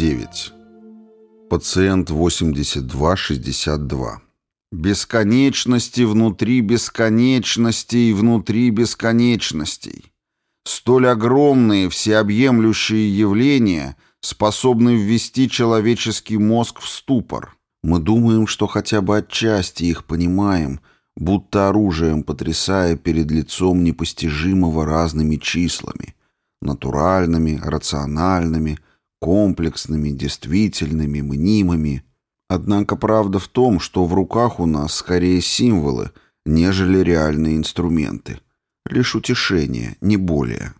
9. Пациент 8262. Бесконечности внутри бесконечностей внутри бесконечностей. Столь огромные всеобъемлющие явления способны ввести человеческий мозг в ступор. Мы думаем, что хотя бы отчасти их понимаем, будто оружием потрясая перед лицом непостижимого разными числами, натуральными, рациональными, комплексными, действительными, мнимыми. Однако правда в том, что в руках у нас скорее символы, нежели реальные инструменты. Лишь утешение, не более.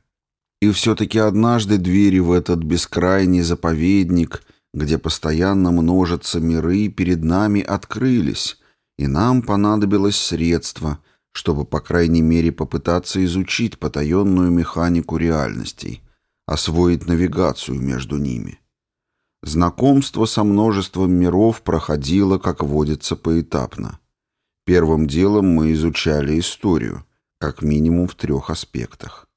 И все-таки однажды двери в этот бескрайний заповедник, где постоянно множатся миры, перед нами открылись, и нам понадобилось средство, чтобы, по крайней мере, попытаться изучить потаенную механику реальностей, освоить навигацию между ними. Знакомство со множеством миров проходило, как водится, поэтапно. Первым делом мы изучали историю, как минимум в трех аспектах.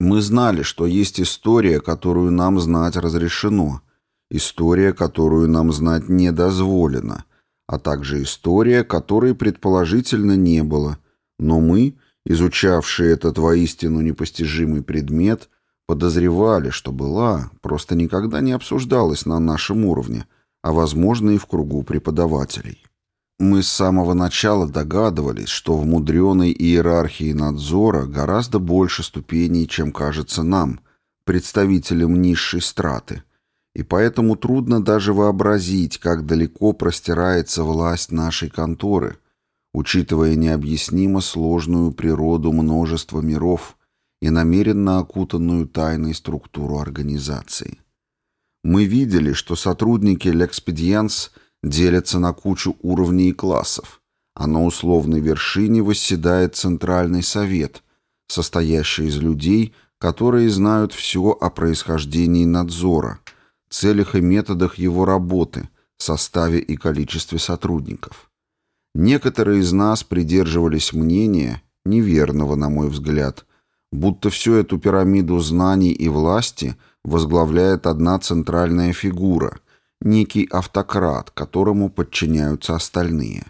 Мы знали, что есть история, которую нам знать разрешено, история, которую нам знать не дозволено, а также история, которой предположительно не было, но мы, изучавшие этот воистину непостижимый предмет, подозревали, что была, просто никогда не обсуждалась на нашем уровне, а возможно и в кругу преподавателей. Мы с самого начала догадывались, что в мудреной иерархии надзора гораздо больше ступеней, чем кажется нам, представителям низшей страты, и поэтому трудно даже вообразить, как далеко простирается власть нашей конторы, учитывая необъяснимо сложную природу множества миров и намеренно окутанную тайной структуру организации. Мы видели, что сотрудники L'Expedience делятся на кучу уровней и классов, а на условной вершине восседает Центральный Совет, состоящий из людей, которые знают все о происхождении надзора, целях и методах его работы, составе и количестве сотрудников. Некоторые из нас придерживались мнения, неверного, на мой взгляд, будто всю эту пирамиду знаний и власти возглавляет одна центральная фигура, некий автократ, которому подчиняются остальные.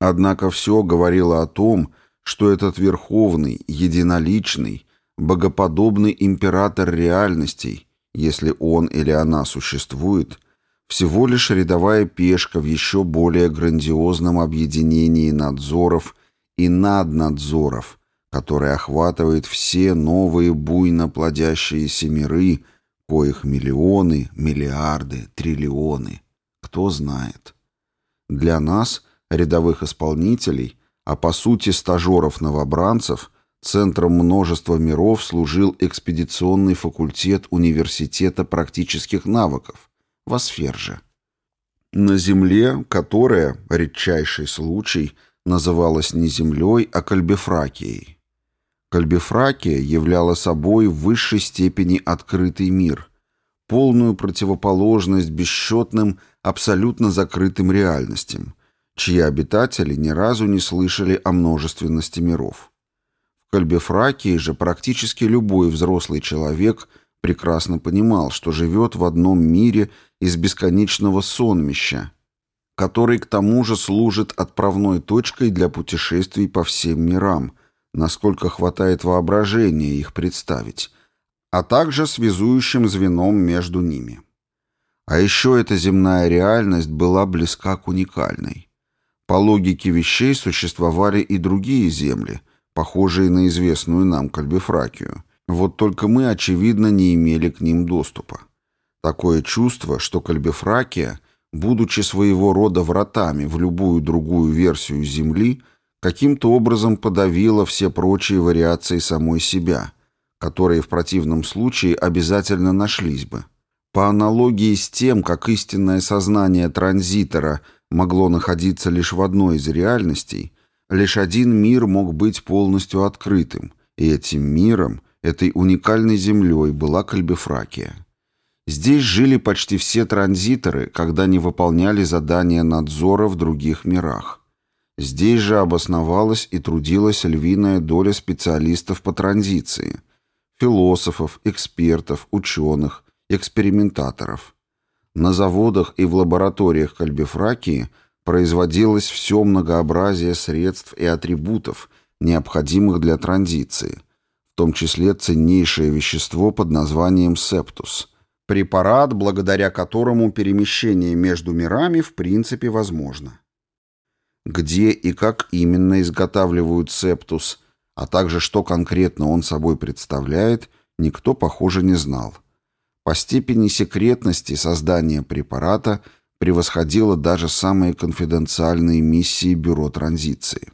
Однако все говорило о том, что этот верховный, единоличный, богоподобный император реальностей, если он или она существует – всего лишь рядовая пешка в еще более грандиозном объединении надзоров и наднадзоров, которое охватывает все новые буйно плодящиеся миры, коих миллионы, миллиарды, триллионы. Кто знает. Для нас, рядовых исполнителей, а по сути стажеров-новобранцев, центром множества миров служил экспедиционный факультет Университета практических навыков, в Асферже. На Земле, которая, редчайший случай, называлась не Землей, а Кальбефракией. Кальбефракия являла собой в высшей степени открытый мир, полную противоположность бесчетным, абсолютно закрытым реальностям, чьи обитатели ни разу не слышали о множественности миров. В Кальбефракии же практически любой взрослый человек прекрасно понимал, что живет в одном мире из бесконечного сонмища, который к тому же служит отправной точкой для путешествий по всем мирам, насколько хватает воображения их представить, а также связующим звеном между ними. А еще эта земная реальность была близка к уникальной. По логике вещей существовали и другие земли, похожие на известную нам Кальбефракию. Вот только мы, очевидно, не имели к ним доступа. Такое чувство, что Кальбефракия, будучи своего рода вратами в любую другую версию Земли, каким-то образом подавила все прочие вариации самой себя, которые в противном случае обязательно нашлись бы. По аналогии с тем, как истинное сознание транзитора могло находиться лишь в одной из реальностей, лишь один мир мог быть полностью открытым, и этим миром, этой уникальной землей была Кальбефракия. Здесь жили почти все транзиторы, когда не выполняли задания надзора в других мирах. Здесь же обосновалась и трудилась львиная доля специалистов по транзиции, философов, экспертов, ученых, экспериментаторов. На заводах и в лабораториях Кальбифракии производилось все многообразие средств и атрибутов, необходимых для транзиции, в том числе ценнейшее вещество под названием септус, препарат, благодаря которому перемещение между мирами в принципе возможно. Где и как именно изготавливают септус, а также что конкретно он собой представляет, никто, похоже, не знал. По степени секретности создания препарата превосходило даже самые конфиденциальные миссии Бюро транзиции.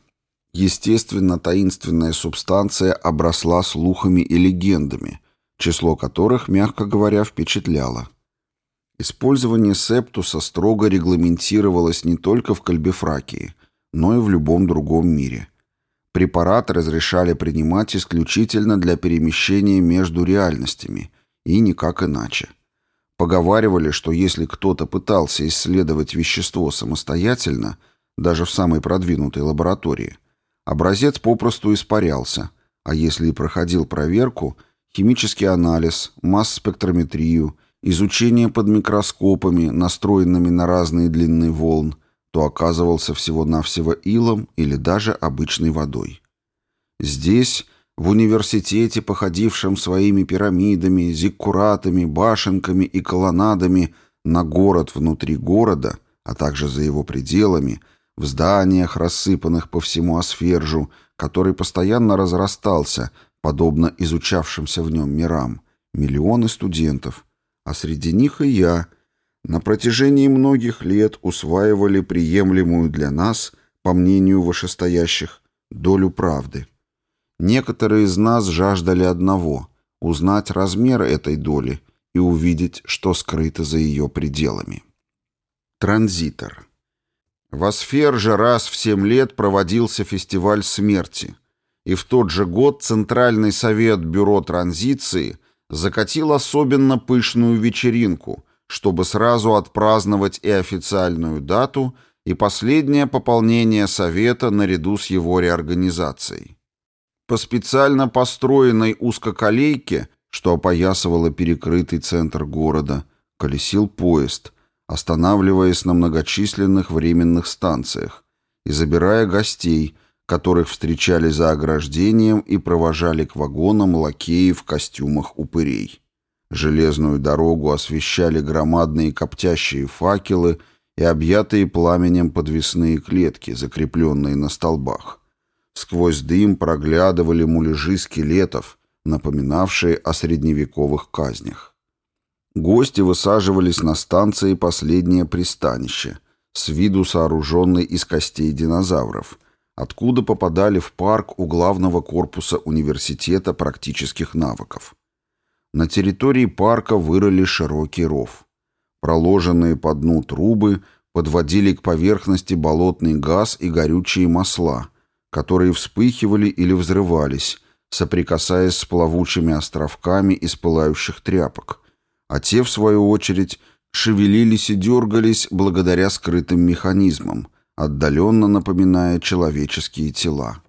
Естественно, таинственная субстанция обросла слухами и легендами, число которых, мягко говоря, впечатляло. Использование септуса строго регламентировалось не только в Кальбифракии, но и в любом другом мире. Препарат разрешали принимать исключительно для перемещения между реальностями, и никак иначе. Поговаривали, что если кто-то пытался исследовать вещество самостоятельно, даже в самой продвинутой лаборатории, образец попросту испарялся, а если и проходил проверку, химический анализ, масс-спектрометрию, изучение под микроскопами, настроенными на разные длины волн, то оказывался всего-навсего илом или даже обычной водой. Здесь, в университете, походившем своими пирамидами, зиккуратами, башенками и колоннадами на город внутри города, а также за его пределами, в зданиях, рассыпанных по всему Асфержу, который постоянно разрастался, подобно изучавшимся в нем мирам, миллионы студентов, а среди них и я — на протяжении многих лет усваивали приемлемую для нас, по мнению вышестоящих, долю правды. Некоторые из нас жаждали одного – узнать размер этой доли и увидеть, что скрыто за ее пределами. Транзитор. В Асферже раз в семь лет проводился фестиваль смерти, и в тот же год Центральный совет Бюро транзиции закатил особенно пышную вечеринку – чтобы сразу отпраздновать и официальную дату, и последнее пополнение Совета наряду с его реорганизацией. По специально построенной узкоколейке, что опоясывало перекрытый центр города, колесил поезд, останавливаясь на многочисленных временных станциях и забирая гостей, которых встречали за ограждением и провожали к вагонам лакеи в костюмах упырей. Железную дорогу освещали громадные коптящие факелы и объятые пламенем подвесные клетки, закрепленные на столбах. Сквозь дым проглядывали муляжи скелетов, напоминавшие о средневековых казнях. Гости высаживались на станции «Последнее пристанище», с виду сооруженной из костей динозавров, откуда попадали в парк у главного корпуса университета практических навыков. На территории парка вырыли широкий ров. Проложенные по дну трубы подводили к поверхности болотный газ и горючие масла, которые вспыхивали или взрывались, соприкасаясь с плавучими островками из пылающих тряпок, а те, в свою очередь, шевелились и дергались благодаря скрытым механизмам, отдаленно напоминая человеческие тела.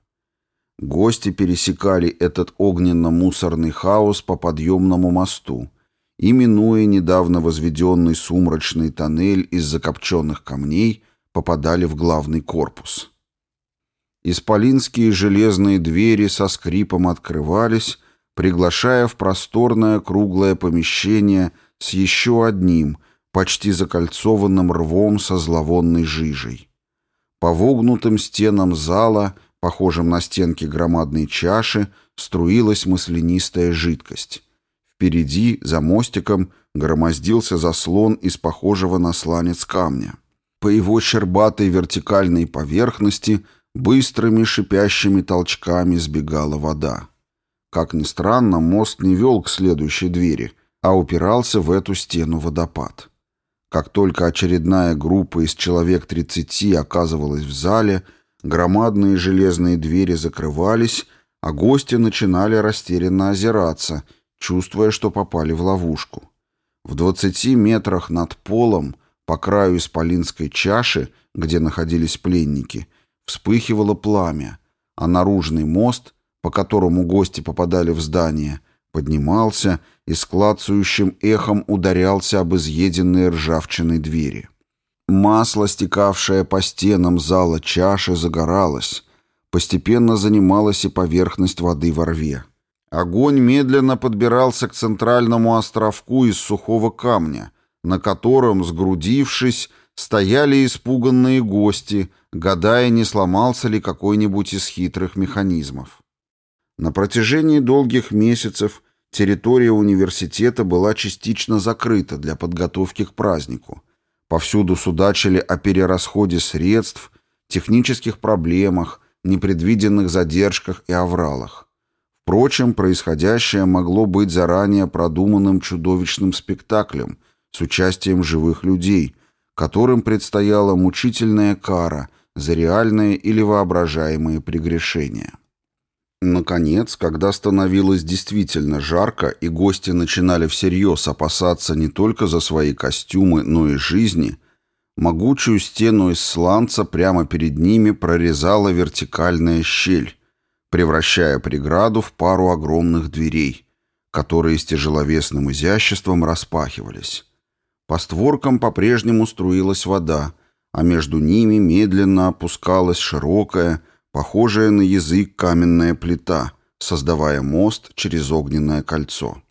Гости пересекали этот огненно-мусорный хаос по подъемному мосту и, минуя недавно возведенный сумрачный тоннель из закопченных камней, попадали в главный корпус. Исполинские железные двери со скрипом открывались, приглашая в просторное круглое помещение с еще одним, почти закольцованным рвом со зловонной жижей. По вогнутым стенам зала – похожем на стенки громадной чаши, струилась маслянистая жидкость. Впереди, за мостиком, громоздился заслон из похожего на сланец камня. По его щербатой вертикальной поверхности быстрыми шипящими толчками сбегала вода. Как ни странно, мост не вел к следующей двери, а упирался в эту стену водопад. Как только очередная группа из человек 30 оказывалась в зале, Громадные железные двери закрывались, а гости начинали растерянно озираться, чувствуя, что попали в ловушку. В двадцати метрах над полом, по краю исполинской чаши, где находились пленники, вспыхивало пламя, а наружный мост, по которому гости попадали в здание, поднимался и с клацающим эхом ударялся об изъеденные ржавчиной двери. Масло, стекавшее по стенам зала чаши, загоралось. Постепенно занималась и поверхность воды во рве. Огонь медленно подбирался к центральному островку из сухого камня, на котором, сгрудившись, стояли испуганные гости, гадая, не сломался ли какой-нибудь из хитрых механизмов. На протяжении долгих месяцев территория университета была частично закрыта для подготовки к празднику. Повсюду судачили о перерасходе средств, технических проблемах, непредвиденных задержках и авралах. Впрочем, происходящее могло быть заранее продуманным чудовищным спектаклем с участием живых людей, которым предстояла мучительная кара за реальные или воображаемые прегрешения. Наконец, когда становилось действительно жарко и гости начинали всерьез опасаться не только за свои костюмы, но и жизни, могучую стену из сланца прямо перед ними прорезала вертикальная щель, превращая преграду в пару огромных дверей, которые с тяжеловесным изяществом распахивались. По створкам по-прежнему струилась вода, а между ними медленно опускалась широкая, похожая на язык каменная плита, создавая мост через огненное кольцо.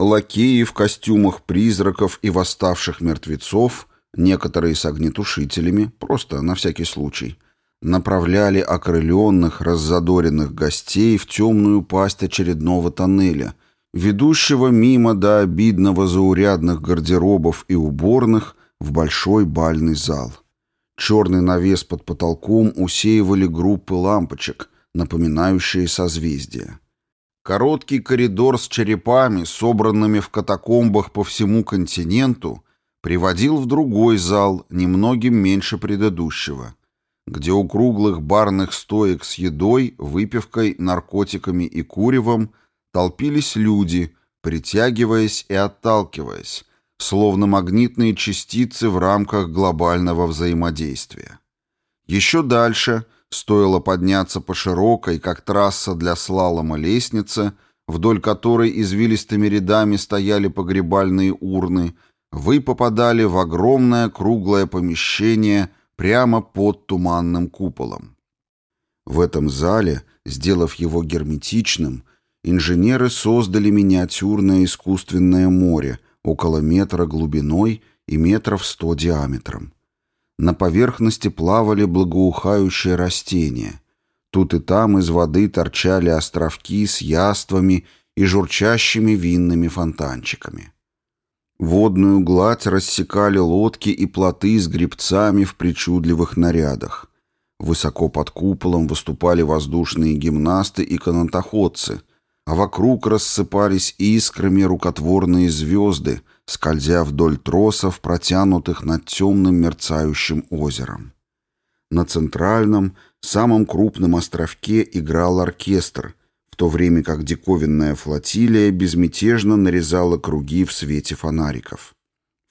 Лакеи в костюмах призраков и восставших мертвецов, некоторые с огнетушителями, просто на всякий случай, направляли окрыленных, раззадоренных гостей в темную пасть очередного тоннеля, ведущего мимо до обидного заурядных гардеробов и уборных в большой бальный зал. Черный навес под потолком усеивали группы лампочек, напоминающие созвездия. Короткий коридор с черепами, собранными в катакомбах по всему континенту, приводил в другой зал, немногим меньше предыдущего, где у круглых барных стоек с едой, выпивкой, наркотиками и куревом толпились люди, притягиваясь и отталкиваясь, словно магнитные частицы в рамках глобального взаимодействия. Еще дальше стоило подняться по широкой, как трасса для слалома лестнице, вдоль которой извилистыми рядами стояли погребальные урны, вы попадали в огромное круглое помещение прямо под туманным куполом. В этом зале, сделав его герметичным, инженеры создали миниатюрное искусственное море — около метра глубиной и метров сто диаметром. На поверхности плавали благоухающие растения. Тут и там из воды торчали островки с яствами и журчащими винными фонтанчиками. Водную гладь рассекали лодки и плоты с грибцами в причудливых нарядах. Высоко под куполом выступали воздушные гимнасты и канатоходцы — а вокруг рассыпались искрами рукотворные звезды, скользя вдоль тросов, протянутых над темным мерцающим озером. На центральном, самом крупном островке играл оркестр, в то время как диковинная флотилия безмятежно нарезала круги в свете фонариков.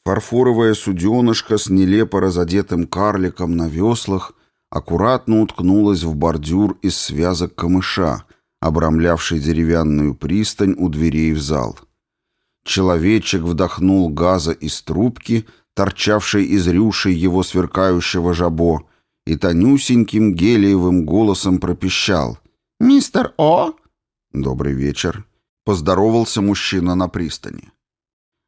Фарфоровая суденышко с нелепо разодетым карликом на веслах аккуратно уткнулась в бордюр из связок камыша — обрамлявший деревянную пристань у дверей в зал. Человечек вдохнул газа из трубки, торчавшей из рюши его сверкающего жабо, и тонюсеньким гелиевым голосом пропищал. «Мистер О?» «Добрый вечер», — поздоровался мужчина на пристани.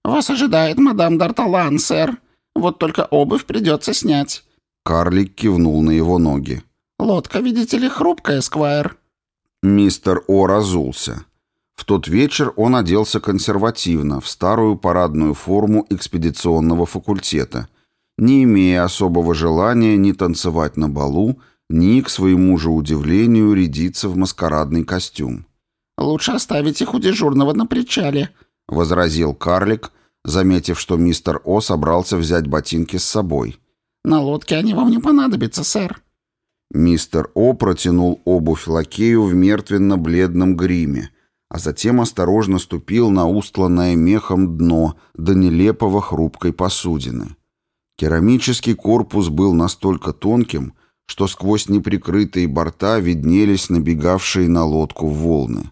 «Вас ожидает мадам Д'Арталан, сэр. Вот только обувь придется снять». Карлик кивнул на его ноги. «Лодка, видите ли, хрупкая, Сквайр». Мистер О разулся. В тот вечер он оделся консервативно, в старую парадную форму экспедиционного факультета, не имея особого желания ни танцевать на балу, ни, к своему же удивлению, рядиться в маскарадный костюм. «Лучше оставить их у дежурного на причале», — возразил карлик, заметив, что мистер О собрался взять ботинки с собой. «На лодке они вам не понадобятся, сэр». Мистер О протянул обувь лакею в мертвенно-бледном гриме, а затем осторожно ступил на устланное мехом дно до нелепого хрупкой посудины. Керамический корпус был настолько тонким, что сквозь неприкрытые борта виднелись набегавшие на лодку волны.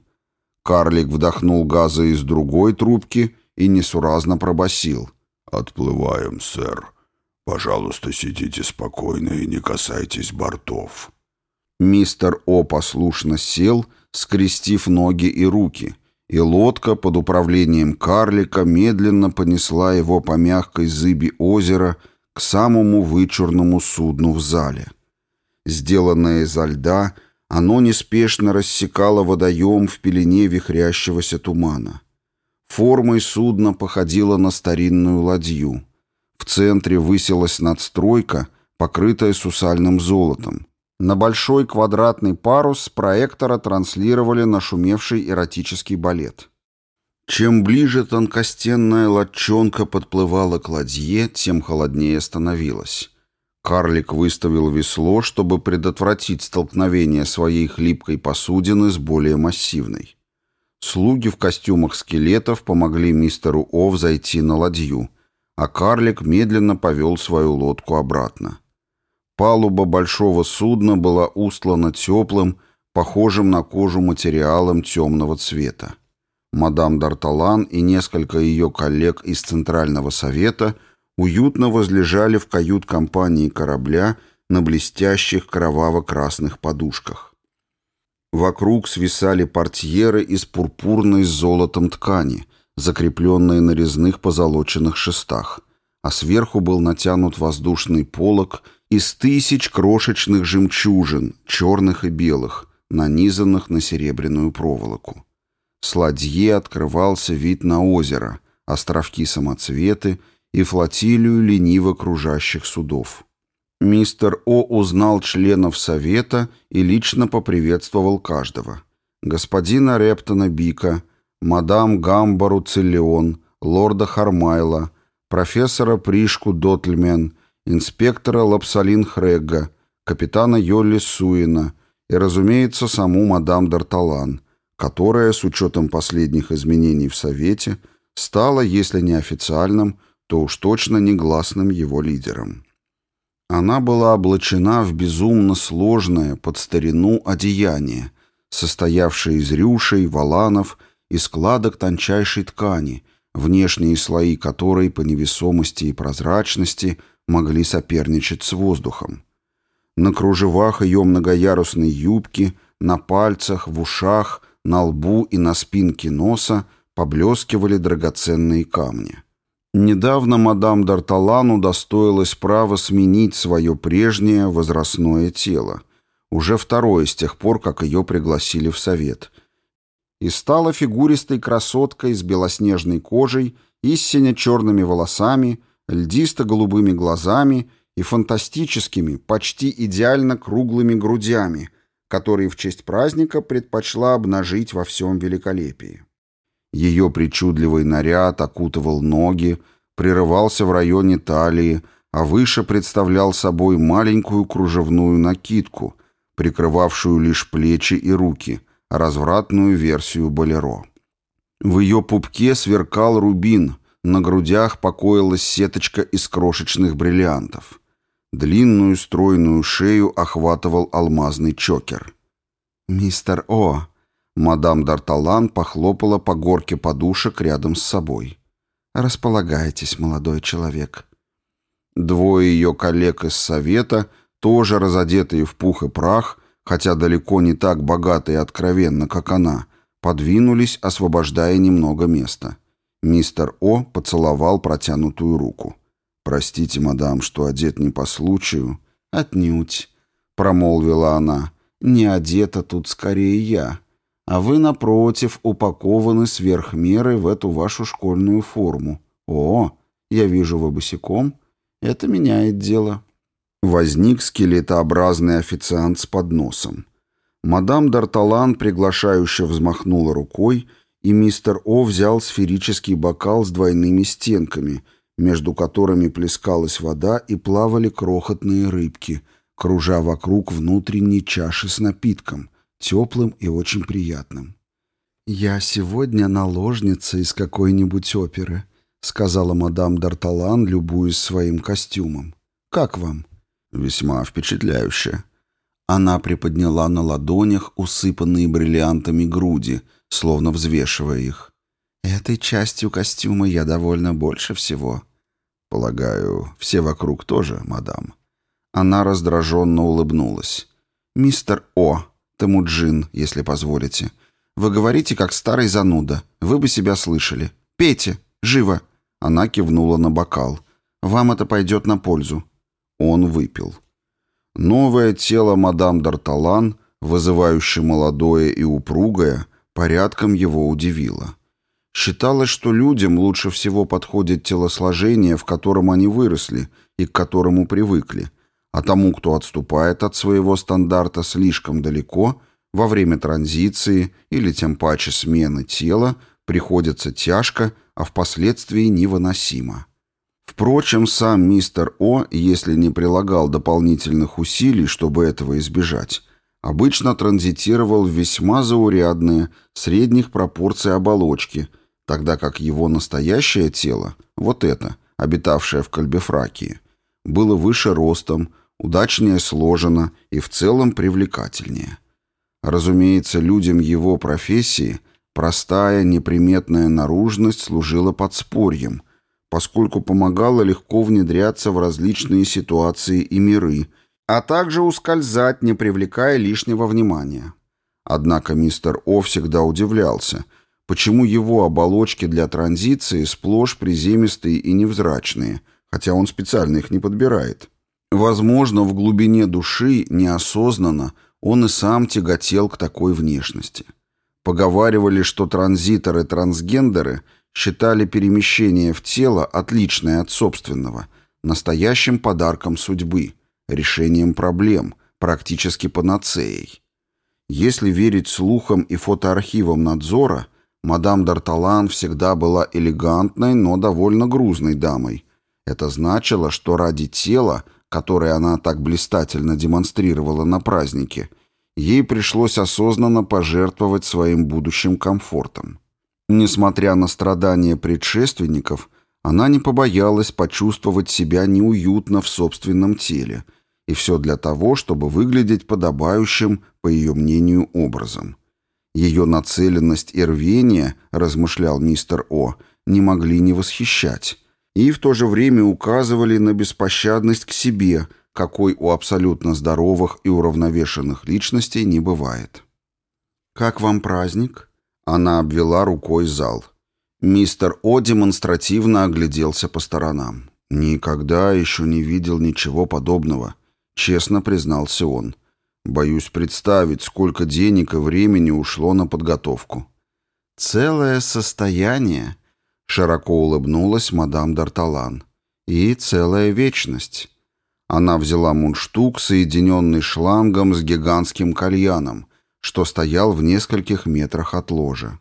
Карлик вдохнул газа из другой трубки и несуразно пробасил: «Отплываем, сэр. Пожалуйста, сидите спокойно и не касайтесь бортов». Мистер О послушно сел, скрестив ноги и руки, и лодка под управлением карлика медленно понесла его по мягкой зыби озера к самому вычурному судну в зале. Сделанное изо льда, оно неспешно рассекало водоем в пелене вихрящегося тумана. Формой судна походило на старинную ладью. В центре высилась надстройка, покрытая сусальным золотом. На большой квадратный парус проектора транслировали нашумевший эротический балет. Чем ближе тонкостенная лодчонка подплывала к ладье, тем холоднее становилось. Карлик выставил весло, чтобы предотвратить столкновение своей хлипкой посудины с более массивной. Слуги в костюмах скелетов помогли мистеру О взойти на ладью, а карлик медленно повел свою лодку обратно. Палуба большого судна была устлана теплым, похожим на кожу материалом темного цвета. Мадам Д'Арталан и несколько ее коллег из Центрального совета уютно возлежали в кают-компании корабля на блестящих кроваво-красных подушках. Вокруг свисали портьеры из пурпурной с золотом ткани, закрепленные на резных позолоченных шестах, а сверху был натянут воздушный полог из тысяч крошечных жемчужин, черных и белых, нанизанных на серебряную проволоку. С ладье открывался вид на озеро, островки-самоцветы и флотилию лениво кружащих судов. Мистер О узнал членов совета и лично поприветствовал каждого. Господина Рептона Бика, мадам Гамбару Циллион, лорда Хармайла, профессора Пришку Дотльмен инспектора Лапсалин Хрегга, капитана Йолли Суина и, разумеется, саму мадам Д'Арталан, которая, с учетом последних изменений в Совете, стала, если не официальным, то уж точно негласным его лидером. Она была облачена в безумно сложное под старину одеяние, состоявшее из рюшей, валанов и складок тончайшей ткани, внешние слои которой по невесомости и прозрачности – могли соперничать с воздухом. На кружевах ее многоярусной юбки, на пальцах, в ушах, на лбу и на спинке носа поблескивали драгоценные камни. Недавно мадам Д'Арталан удостоилась права сменить свое прежнее возрастное тело, уже второе с тех пор, как ее пригласили в совет, и стала фигуристой красоткой с белоснежной кожей и черными волосами, льдисто-голубыми глазами и фантастическими, почти идеально круглыми грудями, которые в честь праздника предпочла обнажить во всем великолепии. Ее причудливый наряд окутывал ноги, прерывался в районе талии, а выше представлял собой маленькую кружевную накидку, прикрывавшую лишь плечи и руки, развратную версию болеро. В ее пупке сверкал рубин, на грудях покоилась сеточка из крошечных бриллиантов. Длинную стройную шею охватывал алмазный чокер. «Мистер О!» Мадам Д'Арталан похлопала по горке подушек рядом с собой. «Располагайтесь, молодой человек». Двое ее коллег из совета, тоже разодетые в пух и прах, хотя далеко не так богато и откровенно, как она, подвинулись, освобождая немного места. Мистер О поцеловал протянутую руку. «Простите, мадам, что одет не по случаю». «Отнюдь», — промолвила она. «Не одета тут скорее я. А вы, напротив, упакованы сверх меры в эту вашу школьную форму. О, я вижу вы босиком. Это меняет дело». Возник скелетообразный официант с подносом. Мадам Д'Арталан приглашающе взмахнула рукой — и мистер О взял сферический бокал с двойными стенками, между которыми плескалась вода и плавали крохотные рыбки, кружа вокруг внутренней чаши с напитком, теплым и очень приятным. «Я сегодня наложница из какой-нибудь оперы», — сказала мадам Д'Арталан, любуясь своим костюмом. «Как вам?» «Весьма впечатляюще». Она приподняла на ладонях усыпанные бриллиантами груди, словно взвешивая их. «Этой частью костюма я довольна больше всего». «Полагаю, все вокруг тоже, мадам». Она раздраженно улыбнулась. «Мистер О, Тамуджин, если позволите. Вы говорите, как старый зануда. Вы бы себя слышали. Пейте, живо!» Она кивнула на бокал. «Вам это пойдет на пользу». Он выпил. Новое тело мадам Д'Арталан, вызывающе молодое и упругое, порядком его удивило. Считалось, что людям лучше всего подходит телосложение, в котором они выросли и к которому привыкли, а тому, кто отступает от своего стандарта слишком далеко, во время транзиции или тем паче смены тела, приходится тяжко, а впоследствии невыносимо. Впрочем, сам мистер О, если не прилагал дополнительных усилий, чтобы этого избежать, обычно транзитировал весьма заурядные, средних пропорций оболочки, тогда как его настоящее тело, вот это, обитавшее в Кальбефракии, было выше ростом, удачнее сложено и в целом привлекательнее. Разумеется, людям его профессии простая, неприметная наружность служила подспорьем – поскольку помогало легко внедряться в различные ситуации и миры, а также ускользать, не привлекая лишнего внимания. Однако мистер О всегда удивлялся, почему его оболочки для транзиции сплошь приземистые и невзрачные, хотя он специально их не подбирает. Возможно, в глубине души, неосознанно, он и сам тяготел к такой внешности. Поговаривали, что транзиторы-трансгендеры – считали перемещение в тело, отличное от собственного, настоящим подарком судьбы, решением проблем, практически панацеей. Если верить слухам и фотоархивам надзора, мадам Д'Арталан всегда была элегантной, но довольно грузной дамой. Это значило, что ради тела, которое она так блистательно демонстрировала на празднике, ей пришлось осознанно пожертвовать своим будущим комфортом. Несмотря на страдания предшественников, она не побоялась почувствовать себя неуютно в собственном теле, и все для того, чтобы выглядеть подобающим, по ее мнению, образом. Ее нацеленность и рвение, размышлял мистер О, не могли не восхищать, и в то же время указывали на беспощадность к себе, какой у абсолютно здоровых и уравновешенных личностей не бывает. «Как вам праздник?» Она обвела рукой зал. Мистер О демонстративно огляделся по сторонам. «Никогда еще не видел ничего подобного», — честно признался он. «Боюсь представить, сколько денег и времени ушло на подготовку». «Целое состояние», — широко улыбнулась мадам Д'Арталан. «И целая вечность». Она взяла мундштук, соединенный шлангом с гигантским кальяном, что стоял в нескольких метрах от ложа.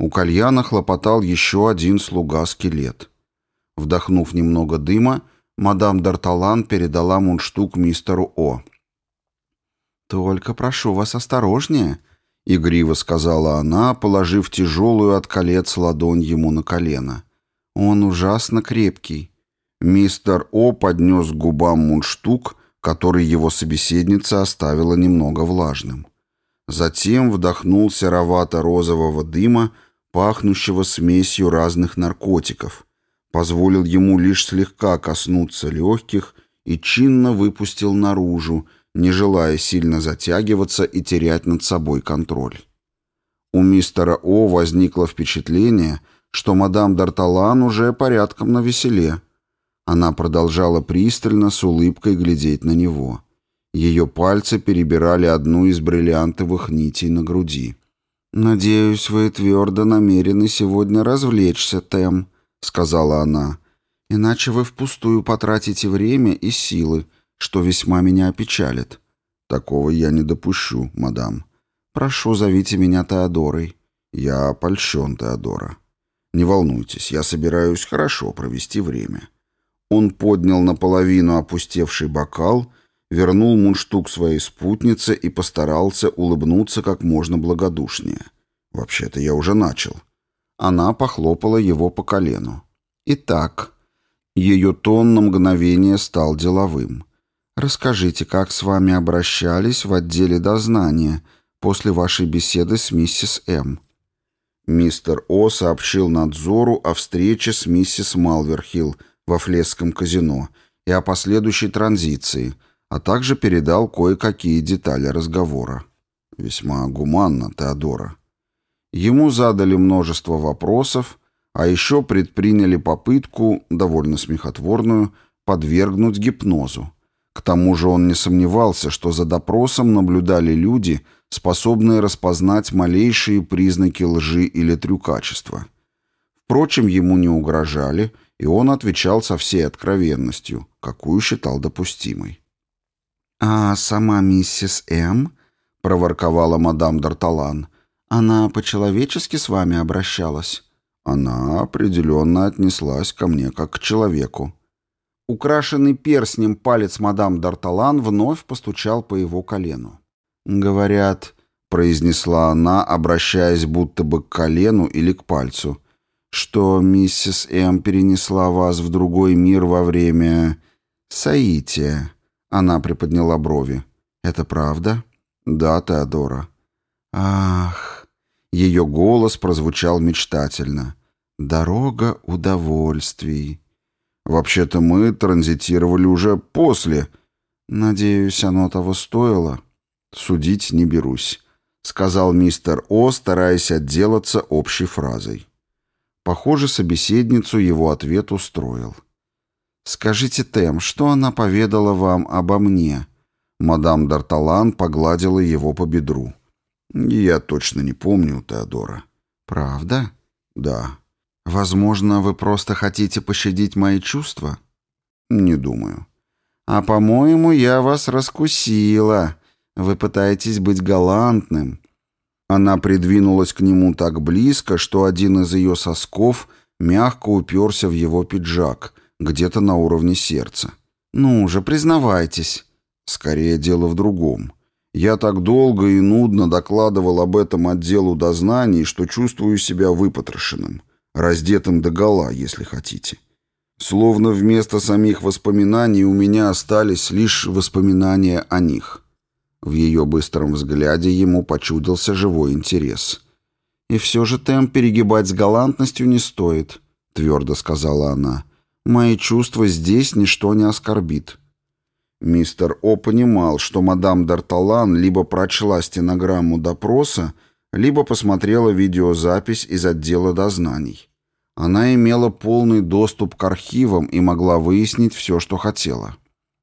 У кальяна хлопотал еще один слуга-скелет. Вдохнув немного дыма, мадам Д'Арталан передала мундштук мистеру О. «Только прошу вас осторожнее», — игриво сказала она, положив тяжелую от колец ладонь ему на колено. «Он ужасно крепкий». Мистер О поднес к губам мундштук, который его собеседница оставила немного влажным. Затем вдохнул серовато-розового дыма, пахнущего смесью разных наркотиков, позволил ему лишь слегка коснуться легких и чинно выпустил наружу, не желая сильно затягиваться и терять над собой контроль. У мистера О возникло впечатление, что мадам Д'Арталан уже порядком на веселе. Она продолжала пристально с улыбкой глядеть на него. Ее пальцы перебирали одну из бриллиантовых нитей на груди. «Надеюсь, вы твердо намерены сегодня развлечься, Тем», — сказала она. «Иначе вы впустую потратите время и силы, что весьма меня опечалит». «Такого я не допущу, мадам». «Прошу, зовите меня Теодорой». «Я опольщен, Теодора. Не волнуйтесь, я собираюсь хорошо провести время». Он поднял наполовину опустевший бокал вернул мундштук своей спутнице и постарался улыбнуться как можно благодушнее. «Вообще-то я уже начал». Она похлопала его по колену. «Итак». Ее тон на мгновение стал деловым. Расскажите, как с вами обращались в отделе дознания после вашей беседы с миссис М. Мистер О сообщил надзору о встрече с миссис Малверхилл во Флесском казино и о последующей транзиции, а также передал кое-какие детали разговора. Весьма гуманно, Теодора. Ему задали множество вопросов, а еще предприняли попытку, довольно смехотворную, подвергнуть гипнозу. К тому же он не сомневался, что за допросом наблюдали люди, способные распознать малейшие признаки лжи или трюкачества. Впрочем, ему не угрожали, и он отвечал со всей откровенностью, какую считал допустимой. «А сама миссис М?» — проворковала мадам Д'Арталан. «Она по-человечески с вами обращалась?» Она определенно отнеслась ко мне как к человеку. Украшенный перстнем палец мадам Д'Арталан вновь постучал по его колену. «Говорят», — произнесла она, обращаясь будто бы к колену или к пальцу, «что миссис М. перенесла вас в другой мир во время... соития». Она приподняла брови. «Это правда?» «Да, Теодора». «Ах...» Ее голос прозвучал мечтательно. «Дорога удовольствий». «Вообще-то мы транзитировали уже после». «Надеюсь, оно того стоило». «Судить не берусь», — сказал мистер О, стараясь отделаться общей фразой. Похоже, собеседницу его ответ устроил. «Скажите, Тем, что она поведала вам обо мне?» Мадам Д'Арталан погладила его по бедру. «Я точно не помню, Теодора». «Правда?» «Да». «Возможно, вы просто хотите пощадить мои чувства?» «Не думаю». «А, по-моему, я вас раскусила. Вы пытаетесь быть галантным». Она придвинулась к нему так близко, что один из ее сосков мягко уперся в его пиджак, где-то на уровне сердца. «Ну же, признавайтесь». «Скорее дело в другом». Я так долго и нудно докладывал об этом отделу дознаний, что чувствую себя выпотрошенным, раздетым догола, если хотите. Словно вместо самих воспоминаний у меня остались лишь воспоминания о них. В ее быстром взгляде ему почудился живой интерес. «И все же темп перегибать с галантностью не стоит», — твердо сказала она. «Мои чувства здесь ничто не оскорбит». Мистер О понимал, что мадам Д'Арталан либо прочла стенограмму допроса, либо посмотрела видеозапись из отдела дознаний. Она имела полный доступ к архивам и могла выяснить все, что хотела.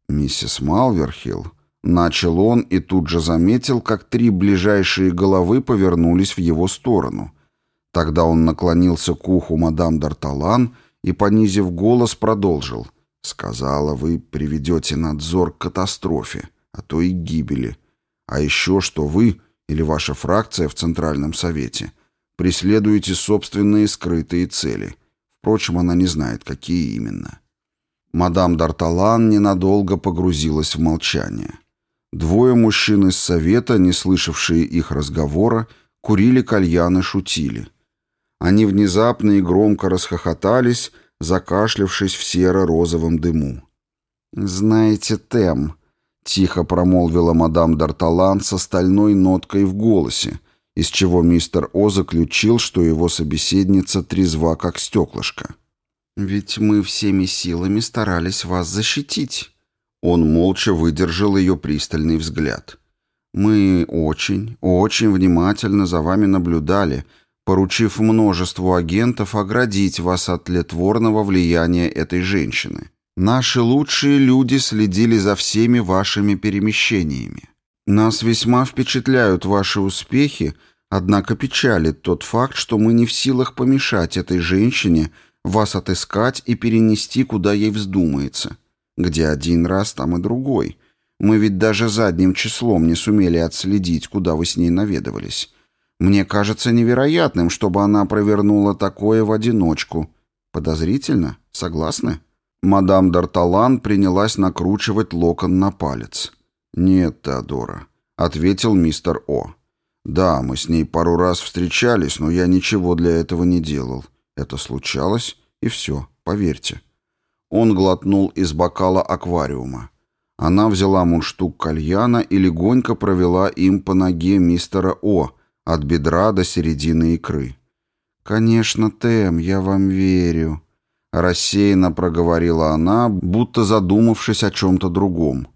«Миссис Малверхилл», — начал он и тут же заметил, как три ближайшие головы повернулись в его сторону. Тогда он наклонился к уху мадам Д'Арталан и, понизив голос, продолжил — Сказала, вы приведете надзор к катастрофе, а то и гибели. А еще, что вы или ваша фракция в Центральном Совете преследуете собственные скрытые цели. Впрочем, она не знает, какие именно. Мадам Д'Арталан ненадолго погрузилась в молчание. Двое мужчин из Совета, не слышавшие их разговора, курили кальян и шутили. Они внезапно и громко расхохотались, закашлявшись в серо-розовом дыму. «Знаете, Тем», — тихо промолвила мадам Д'Арталан с остальной ноткой в голосе, из чего мистер О заключил, что его собеседница трезва, как стеклышко. «Ведь мы всеми силами старались вас защитить». Он молча выдержал ее пристальный взгляд. «Мы очень, очень внимательно за вами наблюдали», поручив множеству агентов оградить вас от тлетворного влияния этой женщины. Наши лучшие люди следили за всеми вашими перемещениями. Нас весьма впечатляют ваши успехи, однако печалит тот факт, что мы не в силах помешать этой женщине вас отыскать и перенести, куда ей вздумается. Где один раз, там и другой. Мы ведь даже задним числом не сумели отследить, куда вы с ней наведывались. Мне кажется невероятным, чтобы она провернула такое в одиночку. Подозрительно? Согласны? Мадам Д'Арталан принялась накручивать локон на палец. «Нет, Теодора», — ответил мистер О. «Да, мы с ней пару раз встречались, но я ничего для этого не делал. Это случалось, и все, поверьте». Он глотнул из бокала аквариума. Она взяла мундштук кальяна и легонько провела им по ноге мистера О, от бедра до середины икры. «Конечно, Тэм, я вам верю», — рассеянно проговорила она, будто задумавшись о чем-то другом.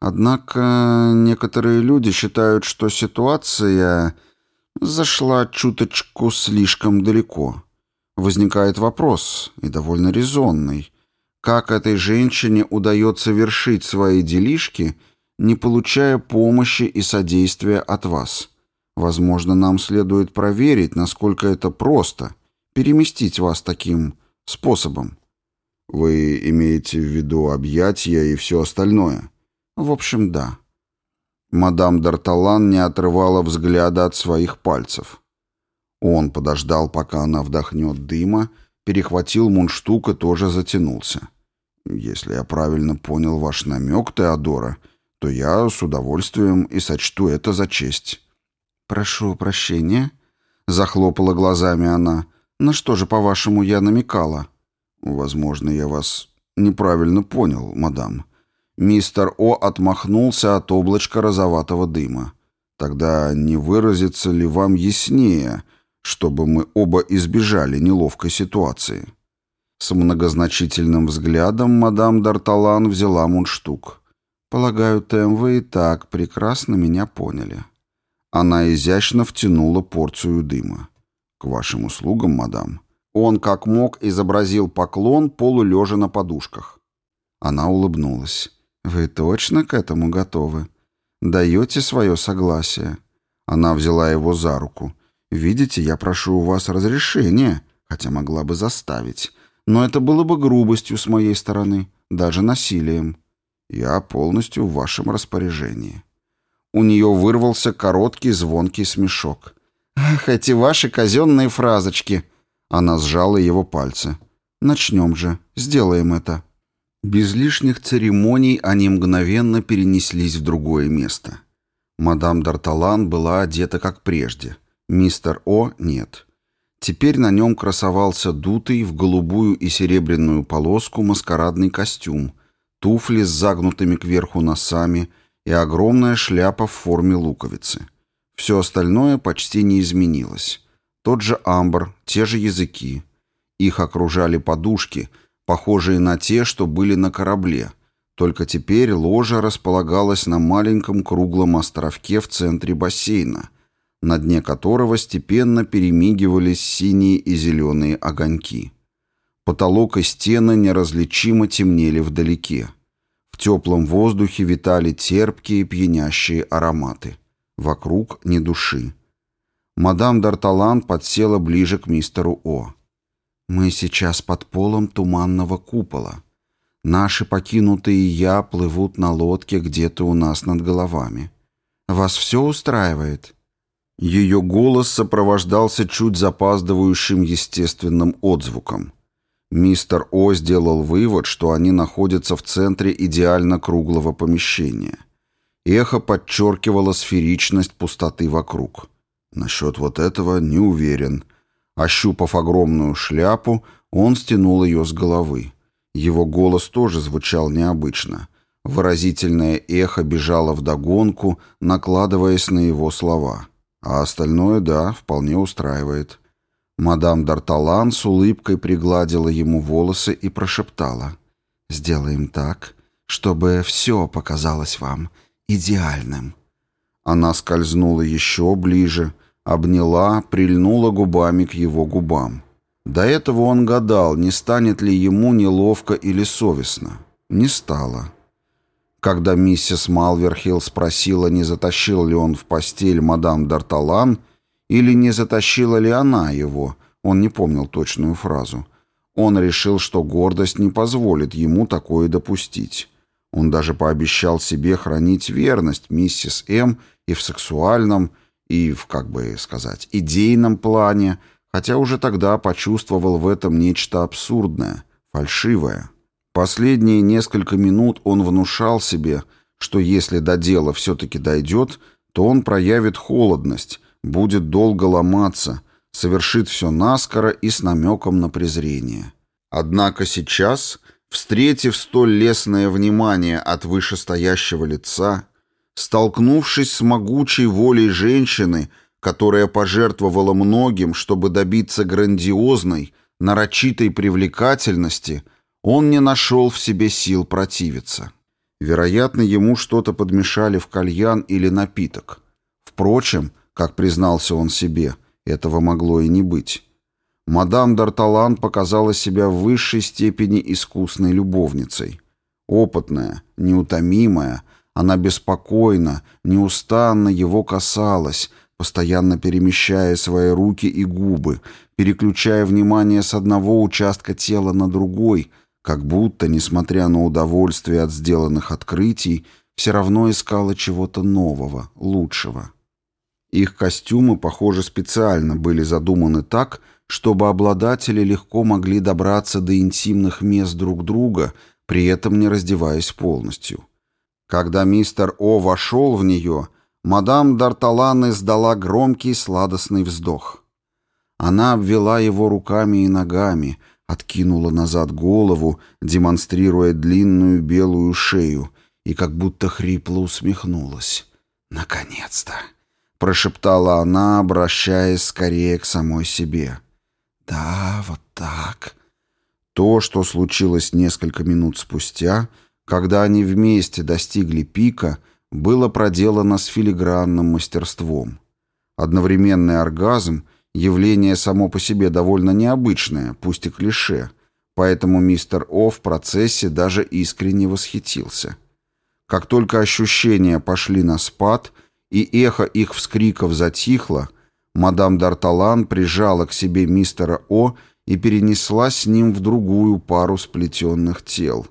«Однако некоторые люди считают, что ситуация зашла чуточку слишком далеко. Возникает вопрос, и довольно резонный, как этой женщине удается вершить свои делишки, не получая помощи и содействия от вас? Возможно, нам следует проверить, насколько это просто переместить вас таким способом. Вы имеете в виду объятия и все остальное? В общем, да. Мадам Д'Арталан не отрывала взгляда от своих пальцев. Он подождал, пока она вдохнет дыма, перехватил мундштук и тоже затянулся. «Если я правильно понял ваш намек, Теодора, то я с удовольствием и сочту это за честь». «Прошу прощения», — захлопала глазами она. «На что же, по-вашему, я намекала?» «Возможно, я вас неправильно понял, мадам». Мистер О отмахнулся от облачка розоватого дыма. «Тогда не выразится ли вам яснее, чтобы мы оба избежали неловкой ситуации. С многозначительным взглядом мадам Д'Арталан взяла мундштук. «Полагаю, Тэм, вы и так прекрасно меня поняли». Она изящно втянула порцию дыма. «К вашим услугам, мадам». Он, как мог, изобразил поклон, полулежа на подушках. Она улыбнулась. «Вы точно к этому готовы? Даете свое согласие?» Она взяла его за руку. Видите, я прошу у вас разрешения, хотя могла бы заставить. Но это было бы грубостью с моей стороны, даже насилием. Я полностью в вашем распоряжении». У нее вырвался короткий звонкий смешок. «Ах, эти ваши казенные фразочки!» Она сжала его пальцы. «Начнем же. Сделаем это». Без лишних церемоний они мгновенно перенеслись в другое место. Мадам Д'Арталан была одета как прежде — Мистер О нет. Теперь на нем красовался дутый в голубую и серебряную полоску маскарадный костюм, туфли с загнутыми кверху носами и огромная шляпа в форме луковицы. Все остальное почти не изменилось. Тот же амбр, те же языки. Их окружали подушки, похожие на те, что были на корабле. Только теперь ложа располагалась на маленьком круглом островке в центре бассейна — на дне которого степенно перемигивались синие и зеленые огоньки. Потолок и стены неразличимо темнели вдалеке. В теплом воздухе витали терпкие пьянящие ароматы. Вокруг ни души. Мадам Д'Арталан подсела ближе к мистеру О. «Мы сейчас под полом туманного купола. Наши покинутые я плывут на лодке где-то у нас над головами. Вас все устраивает?» Ее голос сопровождался чуть запаздывающим естественным отзвуком. Мистер О сделал вывод, что они находятся в центре идеально круглого помещения. Эхо подчеркивало сферичность пустоты вокруг. Насчет вот этого не уверен. Ощупав огромную шляпу, он стянул ее с головы. Его голос тоже звучал необычно. Выразительное эхо бежало вдогонку, накладываясь на его слова. А остальное, да, вполне устраивает. Мадам Д'Арталан с улыбкой пригладила ему волосы и прошептала. «Сделаем так, чтобы все показалось вам идеальным». Она скользнула еще ближе, обняла, прильнула губами к его губам. До этого он гадал, не станет ли ему неловко или совестно. Не стало. Когда миссис Малверхилл спросила, не затащил ли он в постель мадам Д'Арталан или не затащила ли она его, он не помнил точную фразу. Он решил, что гордость не позволит ему такое допустить. Он даже пообещал себе хранить верность миссис М и в сексуальном, и в, как бы сказать, идейном плане, хотя уже тогда почувствовал в этом нечто абсурдное, фальшивое. Последние несколько минут он внушал себе, что если до дела все-таки дойдет, то он проявит холодность, будет долго ломаться, совершит все наскоро и с намеком на презрение. Однако сейчас Встретив столь лестное внимание от вышестоящего лица, столкнувшись с могучей волей женщины, которая пожертвовала многим, чтобы добиться грандиозной, нарочитой привлекательности, он не нашел в себе сил противиться. Вероятно, ему что-то подмешали в кальян или напиток. Впрочем, как признался он себе, этого могло и не быть. Мадам Д'Арталан показала себя в высшей степени искусной любовницей. Опытная, неутомимая, она беспокойно, неустанно его касалась, постоянно перемещая свои руки и губы, переключая внимание с одного участка тела на другой, как будто, несмотря на удовольствие от сделанных открытий, все равно искала чего-то нового, лучшего. Их костюмы, похоже, специально были задуманы так, чтобы обладатели легко могли добраться до интимных мест друг друга, при этом не раздеваясь полностью. Когда мистер О вошел в нее, мадам Д'Арталан издала громкий сладостный вздох. Она обвела его руками и ногами, откинула назад голову, демонстрируя длинную белую шею, и как будто хрипло усмехнулась. «Наконец-то!» — прошептала она, обращаясь скорее к самой себе. Да, вот так. То, что случилось несколько минут спустя, когда они вместе достигли пика, было проделано с филигранным мастерством. Одновременный оргазм — явление само по себе довольно необычное, пусть и клише, поэтому мистер О в процессе даже искренне восхитился. Как только ощущения пошли на спад и эхо их вскриков затихло — Мадам Д'Арталан прижала к себе мистера О и перенесла с ним в другую пару сплетенных тел.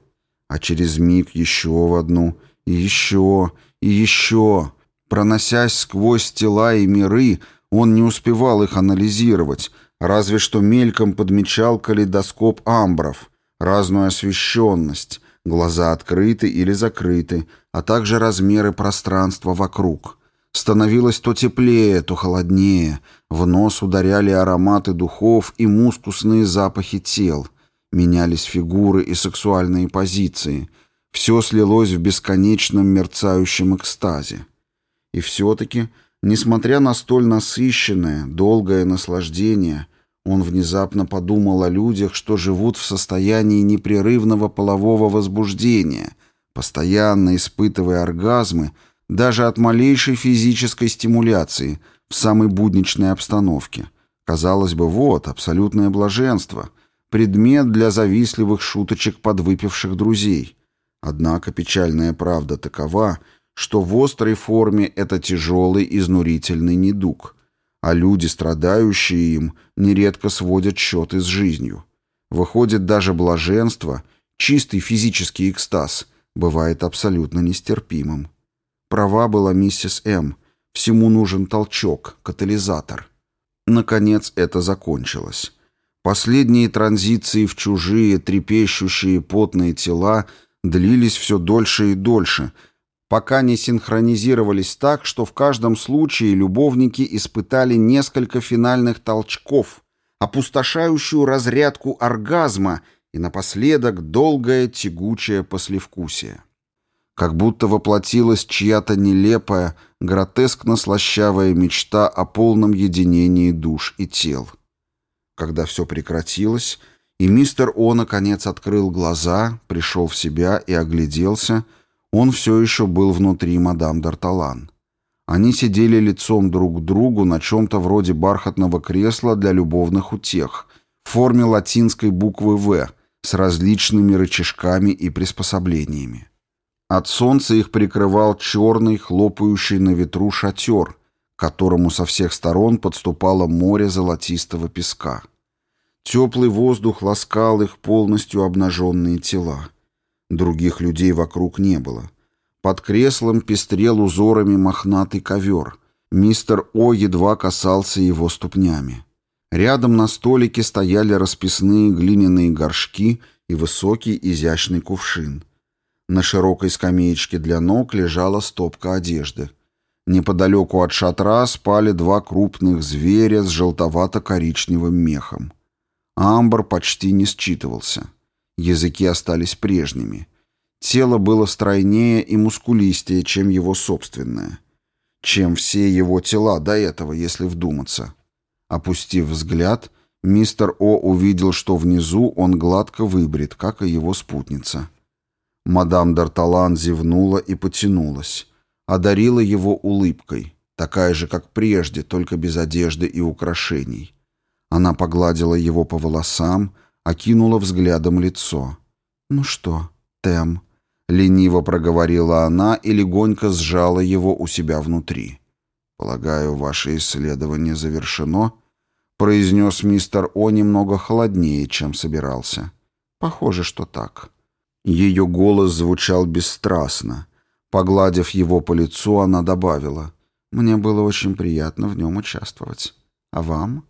А через миг еще в одну, и еще, и еще. Проносясь сквозь тела и миры, он не успевал их анализировать, разве что мельком подмечал калейдоскоп амбров, разную освещенность, глаза открыты или закрыты, а также размеры пространства вокруг — Становилось то теплее, то холоднее, в нос ударяли ароматы духов и мускусные запахи тел, менялись фигуры и сексуальные позиции, все слилось в бесконечном мерцающем экстазе. И все-таки, несмотря на столь насыщенное, долгое наслаждение, он внезапно подумал о людях, что живут в состоянии непрерывного полового возбуждения, постоянно испытывая оргазмы, даже от малейшей физической стимуляции в самой будничной обстановке. Казалось бы, вот, абсолютное блаженство, предмет для завистливых шуточек подвыпивших друзей. Однако печальная правда такова, что в острой форме это тяжелый изнурительный недуг, а люди, страдающие им, нередко сводят счеты с жизнью. Выходит, даже блаженство, чистый физический экстаз, бывает абсолютно нестерпимым. Права была миссис М. Всему нужен толчок, катализатор. Наконец это закончилось. Последние транзиции в чужие, трепещущие потные тела длились все дольше и дольше, пока не синхронизировались так, что в каждом случае любовники испытали несколько финальных толчков, опустошающую разрядку оргазма и напоследок долгое тягучее послевкусие как будто воплотилась чья-то нелепая, гротескно-слащавая мечта о полном единении душ и тел. Когда все прекратилось, и мистер О наконец открыл глаза, пришел в себя и огляделся, он все еще был внутри мадам Д'Арталан. Они сидели лицом друг к другу на чем-то вроде бархатного кресла для любовных утех в форме латинской буквы «В» с различными рычажками и приспособлениями. От солнца их прикрывал черный, хлопающий на ветру шатер, к которому со всех сторон подступало море золотистого песка. Теплый воздух ласкал их полностью обнаженные тела. Других людей вокруг не было. Под креслом пестрел узорами мохнатый ковер. Мистер О едва касался его ступнями. Рядом на столике стояли расписные глиняные горшки и высокий изящный кувшин. На широкой скамеечке для ног лежала стопка одежды. Неподалеку от шатра спали два крупных зверя с желтовато-коричневым мехом. Амбр почти не считывался. Языки остались прежними. Тело было стройнее и мускулистее, чем его собственное. Чем все его тела до этого, если вдуматься. Опустив взгляд, мистер О увидел, что внизу он гладко выбрит, как и его спутница. Мадам Д'Арталан зевнула и потянулась. Одарила его улыбкой, такая же, как прежде, только без одежды и украшений. Она погладила его по волосам, окинула взглядом лицо. «Ну что, Тем?» — лениво проговорила она и легонько сжала его у себя внутри. «Полагаю, ваше исследование завершено?» — произнес мистер О немного холоднее, чем собирался. «Похоже, что так». Ее голос звучал бесстрастно. Погладив его по лицу, она добавила, «Мне было очень приятно в нем участвовать. А вам?»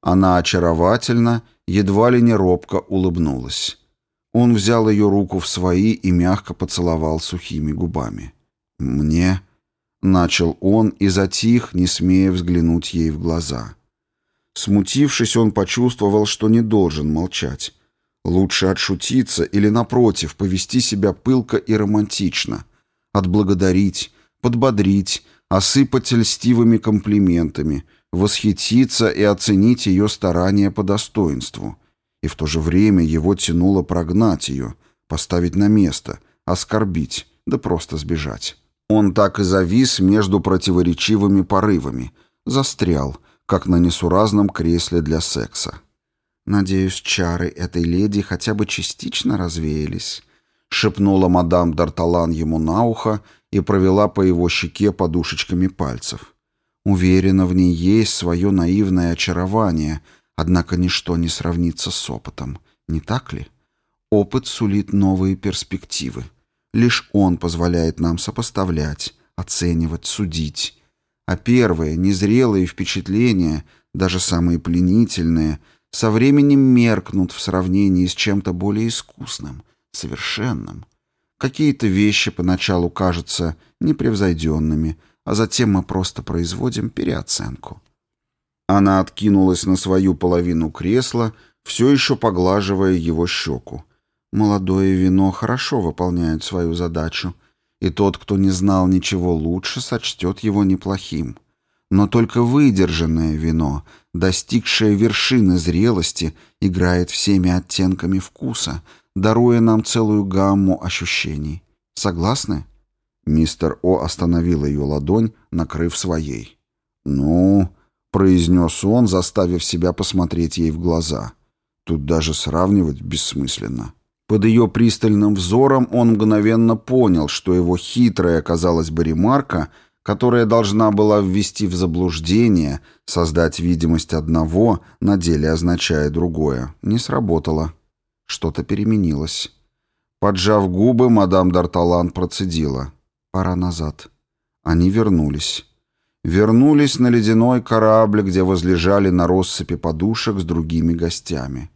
Она очаровательно, едва ли не робко улыбнулась. Он взял ее руку в свои и мягко поцеловал сухими губами. «Мне...» — начал он и затих, не смея взглянуть ей в глаза. Смутившись, он почувствовал, что не должен молчать. Лучше отшутиться или, напротив, повести себя пылко и романтично. Отблагодарить, подбодрить, осыпать льстивыми комплиментами — восхититься и оценить ее старания по достоинству. И в то же время его тянуло прогнать ее, поставить на место, оскорбить, да просто сбежать. Он так и завис между противоречивыми порывами, застрял, как на несуразном кресле для секса. «Надеюсь, чары этой леди хотя бы частично развеялись», — шепнула мадам Д'Арталан ему на ухо и провела по его щеке подушечками пальцев. Уверена, в ней есть свое наивное очарование, однако ничто не сравнится с опытом. Не так ли? Опыт сулит новые перспективы. Лишь он позволяет нам сопоставлять, оценивать, судить. А первые, незрелые впечатления, даже самые пленительные, со временем меркнут в сравнении с чем-то более искусным, совершенным. Какие-то вещи поначалу кажутся непревзойденными – а затем мы просто производим переоценку. Она откинулась на свою половину кресла, все еще поглаживая его щеку. Молодое вино хорошо выполняет свою задачу, и тот, кто не знал ничего лучше, сочтет его неплохим. Но только выдержанное вино, достигшее вершины зрелости, играет всеми оттенками вкуса, даруя нам целую гамму ощущений. Согласны? Мистер О остановил ее ладонь, накрыв своей. «Ну...» — произнес он, заставив себя посмотреть ей в глаза. Тут даже сравнивать бессмысленно. Под ее пристальным взором он мгновенно понял, что его хитрая, казалось бы, ремарка, которая должна была ввести в заблуждение, создать видимость одного, на деле означая другое, не сработала. Что-то переменилось. Поджав губы, мадам Д'Арталан процедила. Пора назад. Они вернулись. Вернулись на ледяной корабль, где возлежали на россыпи подушек с другими гостями.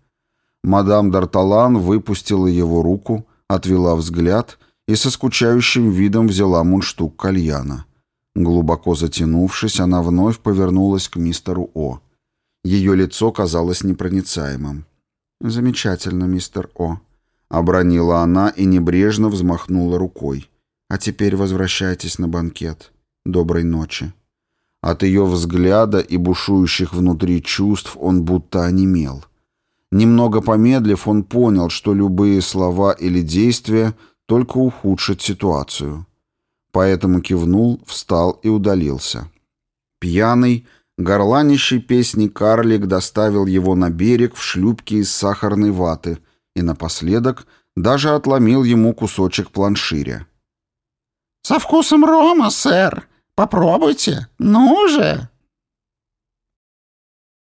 Мадам Д'Арталан выпустила его руку, отвела взгляд и со скучающим видом взяла мундштук кальяна. Глубоко затянувшись, она вновь повернулась к мистеру О. Ее лицо казалось непроницаемым. «Замечательно, мистер О», — обронила она и небрежно взмахнула рукой. А теперь возвращайтесь на банкет. Доброй ночи». От ее взгляда и бушующих внутри чувств он будто онемел. Немного помедлив, он понял, что любые слова или действия только ухудшат ситуацию. Поэтому кивнул, встал и удалился. Пьяный, горланищий песни карлик доставил его на берег в шлюпке из сахарной ваты и напоследок даже отломил ему кусочек планширя. «Со вкусом рома, сэр. Попробуйте. Ну же!»